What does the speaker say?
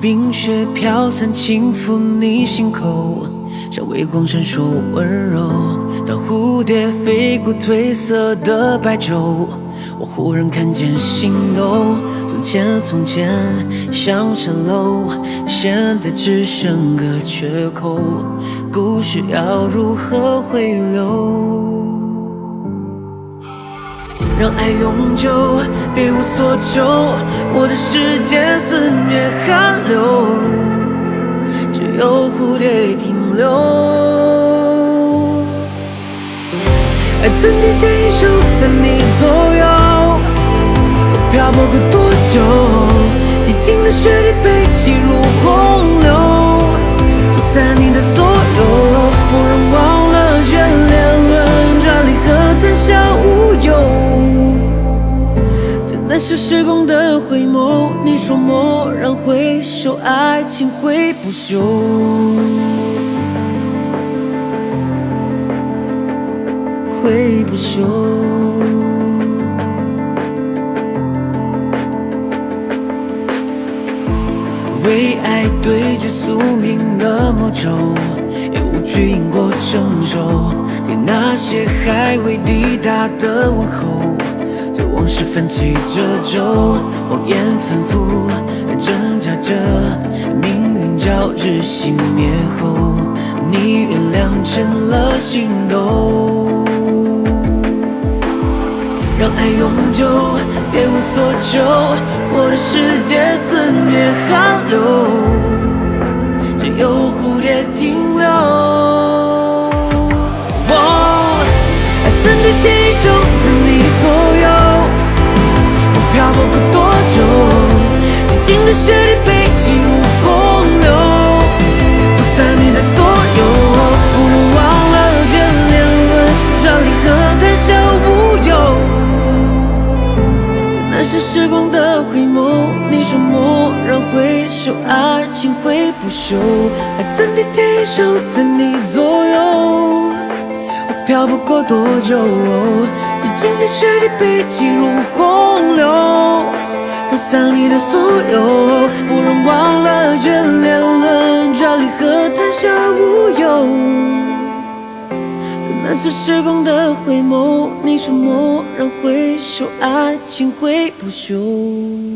冰雪飘散，轻抚你心口，像微光闪烁温柔。当蝴蝶飞过褪色的白昼，我忽然看见心动。从前，从前像蜃楼，现在只剩个缺口。故事要如何回流？让爱永久，别无所求。我的世界肆虐寒流，只有蝴蝶停留。爱曾经停守在你左右，我漂泊过多久？滴进的雪滴被是时光的回眸，你说蓦然回首，爱情会不朽，会不朽。为爱对决宿命的魔咒，也无惧因果承受，对那些还未抵达的问候。泛起褶皱，谎言反复挣扎着，命运交织熄灭后，你原谅成了心动。让爱永久，别无所求，我的世界肆虐寒流，时光的回眸，你说蓦然回首，爱情会不朽。爱曾经停守在你左右，我漂泊过多久？滴进的雪地被挤入洪流，走散你的所有，不忍忘了在那些时光的回眸，你说蓦然回首，爱情会不朽。